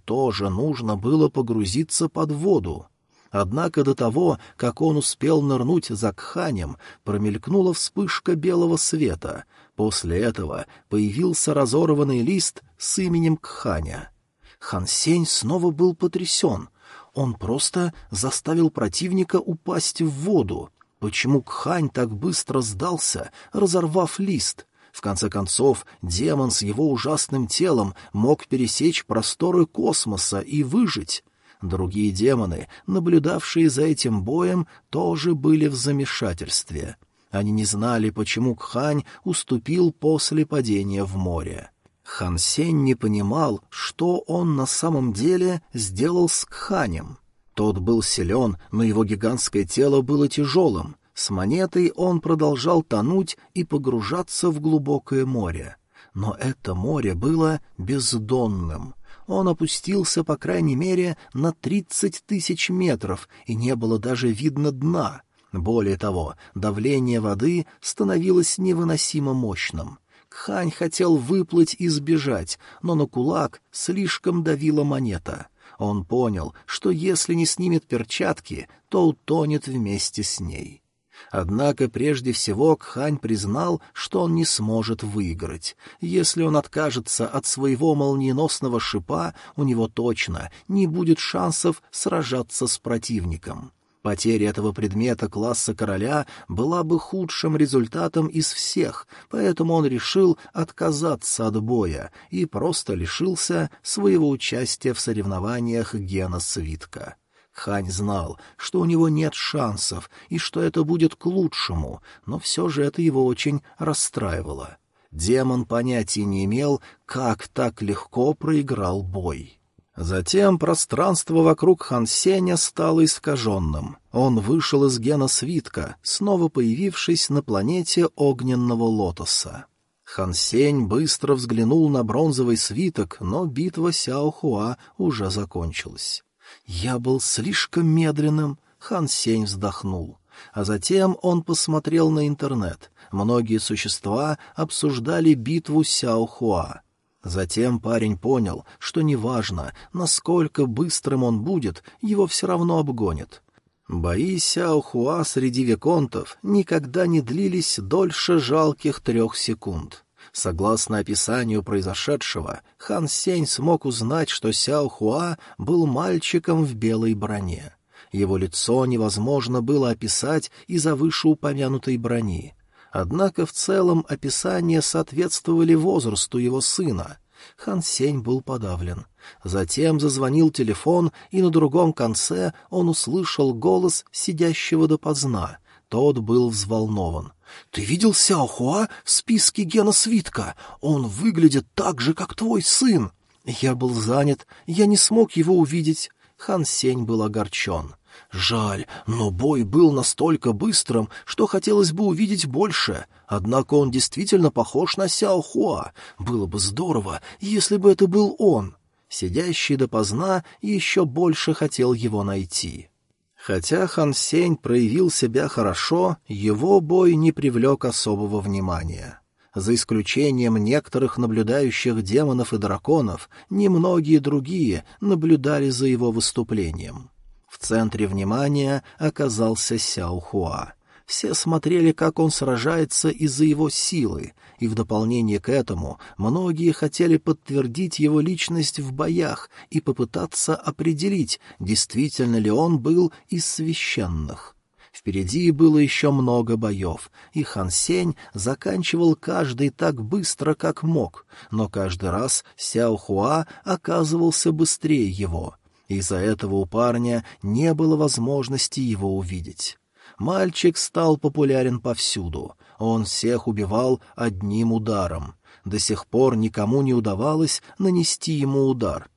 тоже нужно было погрузиться под воду. Однако до того, как он успел нырнуть за Кханем, промелькнула вспышка белого света. После этого появился разорванный лист с именем Кханя. Хан Сень снова был потрясен. Он просто заставил противника упасть в воду. Почему Кхань так быстро сдался, разорвав лист? В конце концов, демон с его ужасным телом мог пересечь просторы космоса и выжить. Другие демоны, наблюдавшие за этим боем, тоже были в замешательстве. Они не знали, почему Кхань уступил после падения в море. Хан Сень не понимал, что он на самом деле сделал с Кханем. Тот был силен, но его гигантское тело было тяжелым. С монетой он продолжал тонуть и погружаться в глубокое море. Но это море было бездонным. Он опустился, по крайней мере, на тридцать тысяч метров, и не было даже видно дна. Более того, давление воды становилось невыносимо мощным. Кхань хотел выплыть и сбежать, но на кулак слишком давила монета — он понял, что если не снимет перчатки, то утонет вместе с ней. Однако прежде всего Кхань признал, что он не сможет выиграть. Если он откажется от своего молниеносного шипа, у него точно не будет шансов сражаться с противником. Потеря этого предмета класса короля была бы худшим результатом из всех, поэтому он решил отказаться от боя и просто лишился своего участия в соревнованиях Гена Свитка. Хань знал, что у него нет шансов и что это будет к лучшему, но все же это его очень расстраивало. Демон понятия не имел, как так легко проиграл бой. Затем пространство вокруг Хансеня стало искаженным. Он вышел из гена свитка, снова появившись на планете огненного лотоса. Хансень быстро взглянул на бронзовый свиток, но битва Сяохуа уже закончилась. «Я был слишком медленным», — Хансень вздохнул. А затем он посмотрел на интернет. Многие существа обсуждали битву Сяохуа. Затем парень понял, что неважно, насколько быстрым он будет, его все равно обгонят. Бои Сяохуа среди виконтов никогда не длились дольше жалких трех секунд. Согласно описанию произошедшего, Хан Сень смог узнать, что Сяохуа был мальчиком в белой броне. Его лицо невозможно было описать из-за вышеупомянутой брони. Однако в целом описания соответствовали возрасту его сына. Хан Сень был подавлен. Затем зазвонил телефон, и на другом конце он услышал голос сидящего допоздна. Тот был взволнован. «Ты видел Сяохуа в списке Гена Свитка? Он выглядит так же, как твой сын!» «Я был занят, я не смог его увидеть». Хан Сень был огорчен. Жаль, но бой был настолько быстрым, что хотелось бы увидеть больше. Однако он действительно похож на Сяо Хуа. Было бы здорово, если бы это был он. Сидящий допоздна еще больше хотел его найти. Хотя Хан Сень проявил себя хорошо, его бой не привлек особого внимания. За исключением некоторых наблюдающих демонов и драконов, немногие другие наблюдали за его выступлением. В центре внимания оказался Сяо Хуа. Все смотрели, как он сражается из-за его силы, и в дополнение к этому многие хотели подтвердить его личность в боях и попытаться определить, действительно ли он был из священных. Впереди было еще много боев, и Хан Сень заканчивал каждый так быстро, как мог, но каждый раз Сяо Хуа оказывался быстрее его — из-за этого у парня не было возможности его увидеть. Мальчик стал популярен повсюду. Он всех убивал одним ударом. До сих пор никому не удавалось нанести ему удар.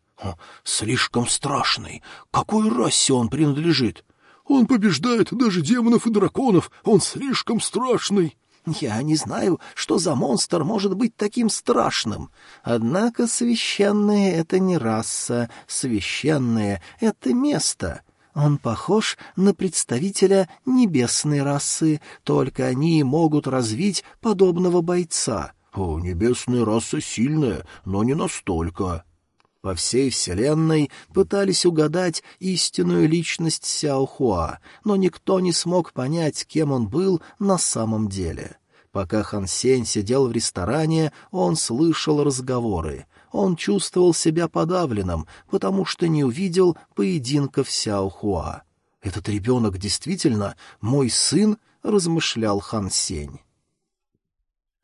«Слишком страшный. Какой расе он принадлежит?» «Он побеждает даже демонов и драконов. Он слишком страшный». Я не знаю, что за монстр может быть таким страшным. Однако священные — это не раса, священные — это место. Он похож на представителя небесной расы, только они могут развить подобного бойца. О, небесная раса сильная, но не настолько. По всей вселенной пытались угадать истинную личность Сяохуа, но никто не смог понять, кем он был на самом деле. Пока Хан Сень сидел в ресторане, он слышал разговоры. он чувствовал себя подавленным, потому что не увидел поединка в Сяохуа. «Этот ребенок действительно мой сын?» — размышлял Хан Сень.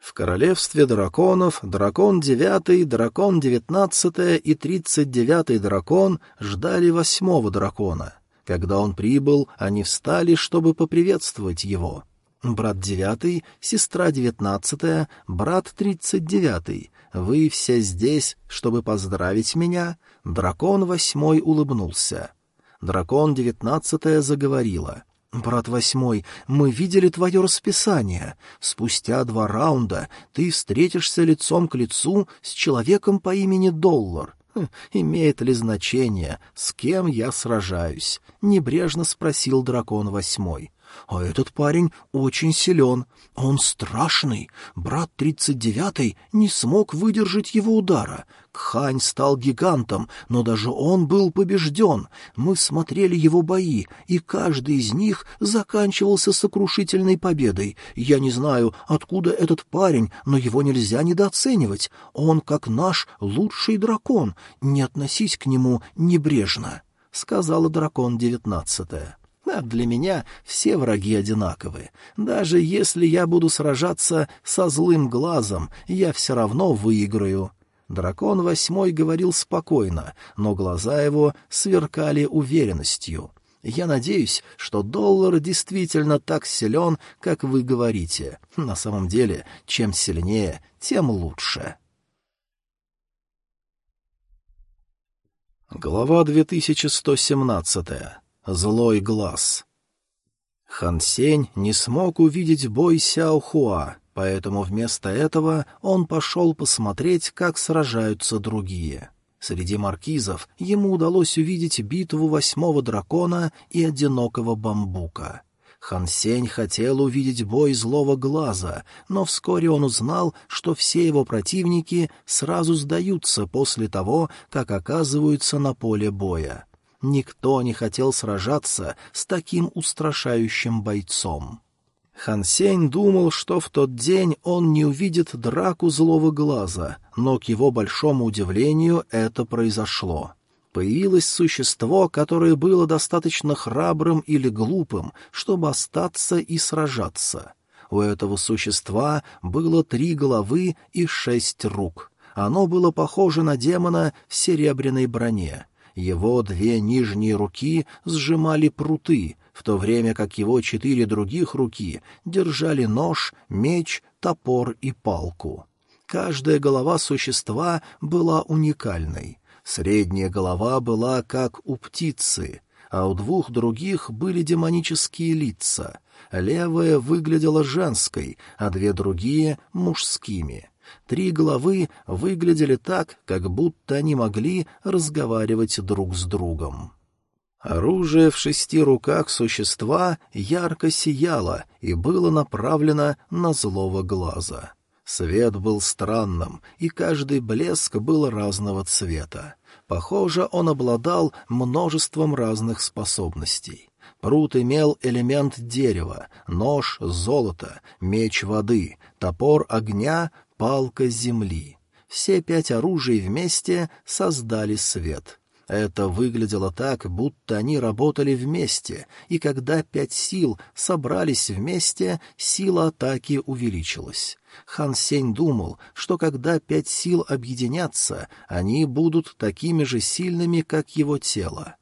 В королевстве драконов дракон девятый, дракон девятнадцатый и тридцать девятый дракон ждали восьмого дракона. Когда он прибыл, они встали, чтобы поприветствовать его. Брат девятый, сестра девятнадцатая, брат тридцать девятый. Вы все здесь, чтобы поздравить меня? Дракон восьмой улыбнулся. Дракон девятнадцатая заговорила. «Брат Восьмой, мы видели твое расписание. Спустя два раунда ты встретишься лицом к лицу с человеком по имени Доллар. Хм, имеет ли значение, с кем я сражаюсь?» — небрежно спросил дракон Восьмой. А этот парень очень силен. Он страшный. Брат тридцать девятый не смог выдержать его удара. Кхань стал гигантом, но даже он был побежден. Мы смотрели его бои, и каждый из них заканчивался сокрушительной победой. Я не знаю, откуда этот парень, но его нельзя недооценивать. Он как наш лучший дракон. Не относись к нему небрежно, — сказала дракон девятнадцатая. А для меня все враги одинаковы. Даже если я буду сражаться со злым глазом, я все равно выиграю. Дракон восьмой говорил спокойно, но глаза его сверкали уверенностью. Я надеюсь, что доллар действительно так силен, как вы говорите. На самом деле, чем сильнее, тем лучше. Глава 2117. Злой глаз. Хан Сень не смог увидеть бой Сяо Хуа, поэтому вместо этого он пошел посмотреть, как сражаются другие. Среди маркизов ему удалось увидеть битву восьмого дракона и одинокого бамбука. Хан Сень хотел увидеть бой злого глаза, но вскоре он узнал, что все его противники сразу сдаются после того, как оказываются на поле боя. Никто не хотел сражаться с таким устрашающим бойцом. Хан Сень думал, что в тот день он не увидит драку злого глаза, но, к его большому удивлению, это произошло. Появилось существо, которое было достаточно храбрым или глупым, чтобы остаться и сражаться. У этого существа было три головы и шесть рук. Оно было похоже на демона в серебряной броне — его две нижние руки сжимали пруты, в то время как его четыре других руки держали нож, меч, топор и палку. Каждая голова существа была уникальной. Средняя голова была как у птицы, а у двух других были демонические лица. Левая выглядела женской, а две другие — мужскими. Три головы выглядели так, как будто они могли разговаривать друг с другом. Оружие в шести руках существа ярко сияло и было направлено на злого глаза. Свет был странным, и каждый блеск был разного цвета. Похоже, он обладал множеством разных способностей. Прут имел элемент дерева, нож — золото, меч — воды, топор — огня, палка земли. Все пять оружий вместе создали свет. Это выглядело так, будто они работали вместе, и когда пять сил собрались вместе, сила атаки увеличилась. Хан Сень думал, что когда пять сил объединятся, они будут такими же сильными, как его тело.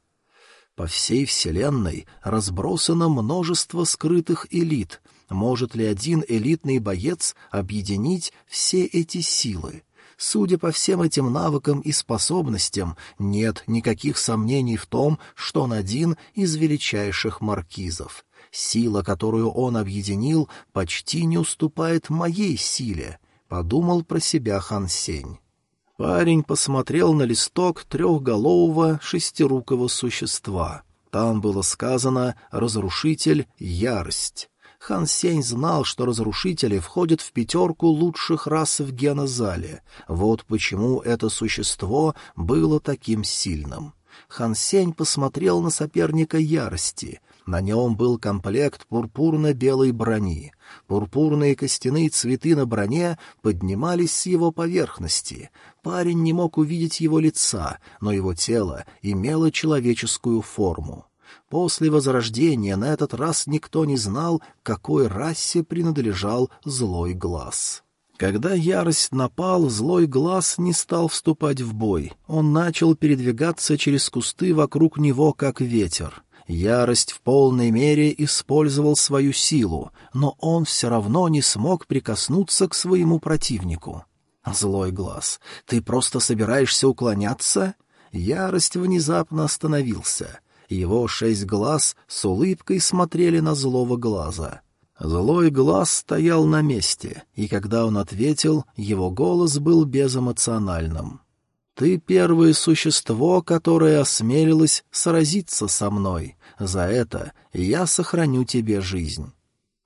По всей Вселенной разбросано множество скрытых элит — может ли один элитный боец объединить все эти силы? Судя по всем этим навыкам и способностям, нет никаких сомнений в том, что он один из величайших маркизов. Сила, которую он объединил, почти не уступает моей силе, — подумал про себя Хан Сень. Парень посмотрел на листок трехголового шестирукого существа. Там было сказано «разрушитель — ярость». Хан Сень знал, что разрушители входят в пятерку лучших рас в генозале. Вот почему это существо было таким сильным. Хан Сень посмотрел на соперника ярости. На нем был комплект пурпурно-белой брони. Пурпурные костяные цветы на броне поднимались с его поверхности. Парень не мог увидеть его лица, но его тело имело человеческую форму. После Возрождения на этот раз никто не знал, какой расе принадлежал Злой Глаз. Когда ярость напал, Злой Глаз не стал вступать в бой. Он начал передвигаться через кусты вокруг него, как ветер. Ярость в полной мере использовал свою силу, но он все равно не смог прикоснуться к своему противнику. «Злой глаз, ты просто собираешься уклоняться?» Ярость внезапно остановился. Его шесть глаз с улыбкой смотрели на злого глаза. Злой глаз стоял на месте, и когда он ответил, его голос был безэмоциональным. Ты первое существо, которое осмелилось сразиться со мной. За это я сохраню тебе жизнь.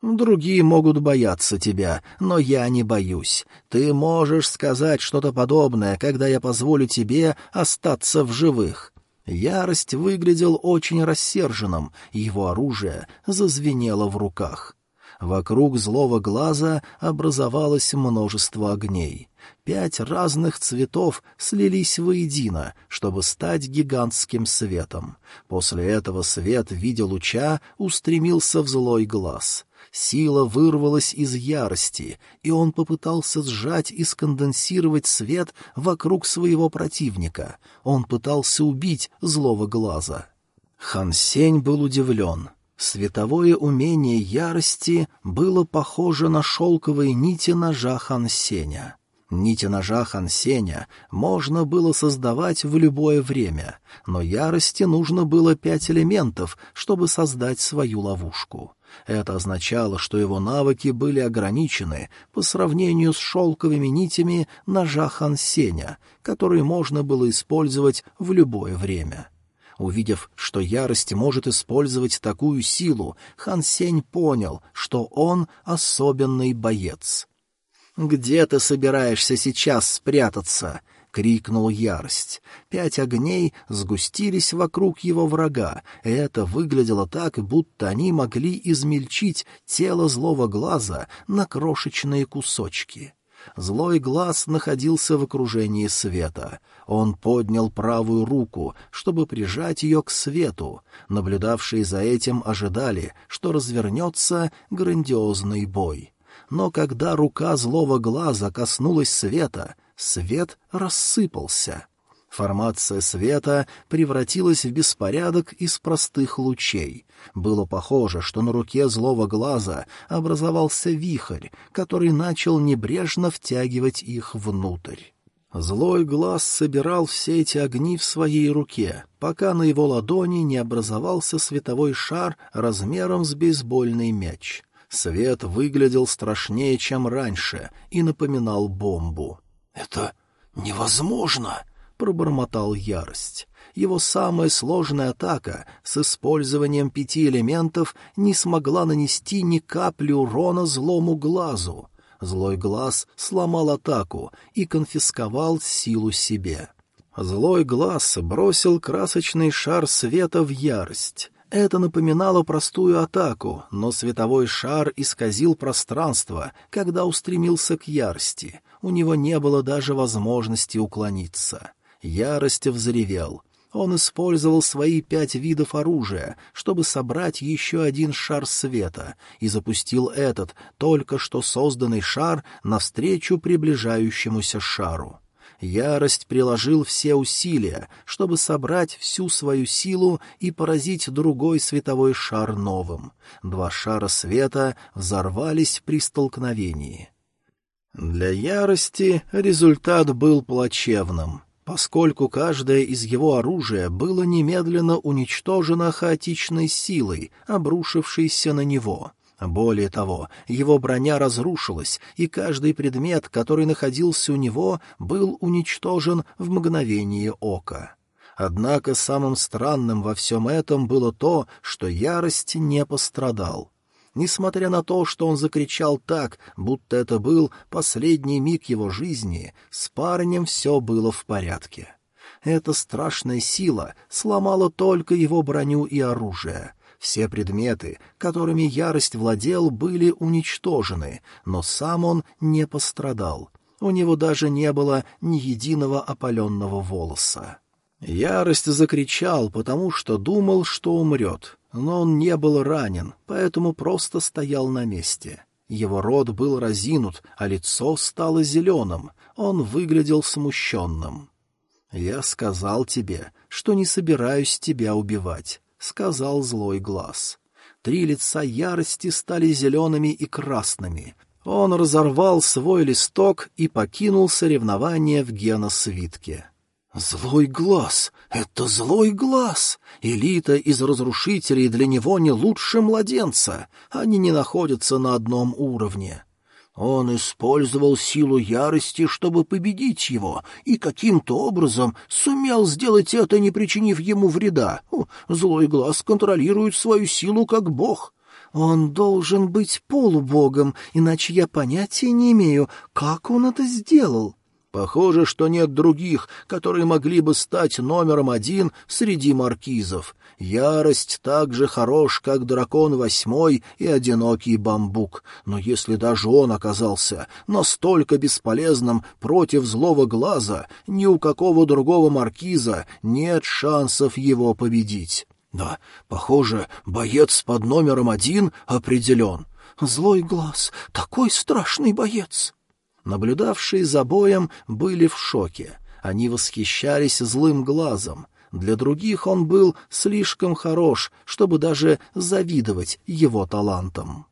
Другие могут бояться тебя, но я не боюсь. Ты можешь сказать что-то подобное, когда я позволю тебе остаться в живых. Ярость выглядел очень рассерженным, его оружие зазвенело в руках. Вокруг злого глаза образовалось множество огней. Пять разных цветов слились воедино, чтобы стать гигантским светом. После этого свет в виде луча устремился в злой глаз. Сила вырвалась из ярости, и он попытался сжать и сконденсировать свет вокруг своего противника. Он пытался убить злого глаза. Хан Сень был удивлен. Световое умение ярости было похоже на шелковые нити ножа Хансеня. Нити ножа Хансеня можно было создавать в любое время, но ярости нужно было пять элементов, чтобы создать свою ловушку. Это означало, что его навыки были ограничены по сравнению с шелковыми нитями ножа Хансеня, которые можно было использовать в любое время. — Увидев, что ярость может использовать такую силу, Хан Сень понял, что он особенный боец. «Где ты собираешься сейчас спрятаться?» — крикнул ярость. Пять огней сгустились вокруг его врага, и это выглядело так, будто они могли измельчить тело злого глаза на крошечные кусочки. Злой глаз находился в окружении света. Он поднял правую руку, чтобы прижать ее к свету. Наблюдавшие за этим ожидали, что развернется грандиозный бой. Но когда рука злого глаза коснулась света, свет рассыпался. Формация света превратилась в беспорядок из простых лучей. Было похоже, что на руке злого глаза образовался вихрь, который начал небрежно втягивать их внутрь. Злой глаз собирал все эти огни в своей руке, пока на его ладони не образовался световой шар размером с бейсбольный мяч. Свет выглядел страшнее, чем раньше, и напоминал бомбу. «Это невозможно!» пробормотал ярость. Его самая сложная атака с использованием пяти элементов не смогла нанести ни капли урона злому глазу. Злой глаз сломал атаку и конфисковал силу себе. Злой глаз бросил красочный шар света в ярость. Это напоминало простую атаку, но световой шар исказил пространство, когда устремился к ярости. У него не было даже возможности уклониться. Ярость взревел. Он использовал свои пять видов оружия, чтобы собрать еще один шар света, и запустил этот, только что созданный шар, навстречу приближающемуся шару. Ярость приложил все усилия, чтобы собрать всю свою силу и поразить другой световой шар новым. Два шара света взорвались при столкновении. Для ярости результат был плачевным поскольку каждое из его оружия было немедленно уничтожено хаотичной силой, обрушившейся на него. Более того, его броня разрушилась, и каждый предмет, который находился у него, был уничтожен в мгновение ока. Однако самым странным во всем этом было то, что ярость не пострадал. Несмотря на то, что он закричал так, будто это был последний миг его жизни, с парнем все было в порядке. Эта страшная сила сломала только его броню и оружие. Все предметы, которыми ярость владел, были уничтожены, но сам он не пострадал. У него даже не было ни единого опаленного волоса. Ярость закричал, потому что думал, что умрет, но он не был ранен, поэтому просто стоял на месте. Его рот был разинут, а лицо стало зеленым. Он выглядел смущенным. «Я сказал тебе, что не собираюсь тебя убивать», — сказал злой глаз. Три лица ярости стали зелеными и красными. Он разорвал свой листок и покинул соревнование в геносвитке. «Злой глаз! Это злой глаз! Элита из разрушителей для него не лучше младенца. Они не находятся на одном уровне». Он использовал силу ярости, чтобы победить его, и каким-то образом сумел сделать это, не причинив ему вреда. Злой глаз контролирует свою силу как бог. Он должен быть полубогом, иначе я понятия не имею, как он это сделал. Похоже, что нет других, которые могли бы стать номером один среди маркизов. Ярость так же хорош, как дракон восьмой и одинокий бамбук. Но если даже он оказался настолько бесполезным против злого глаза, ни у какого другого маркиза нет шансов его победить. Да, похоже, боец под номером один определен. Злой глаз, такой страшный боец. Наблюдавшие за боем были в шоке. Они восхищались злым глазом. Для других он был слишком хорош, чтобы даже завидовать его талантам.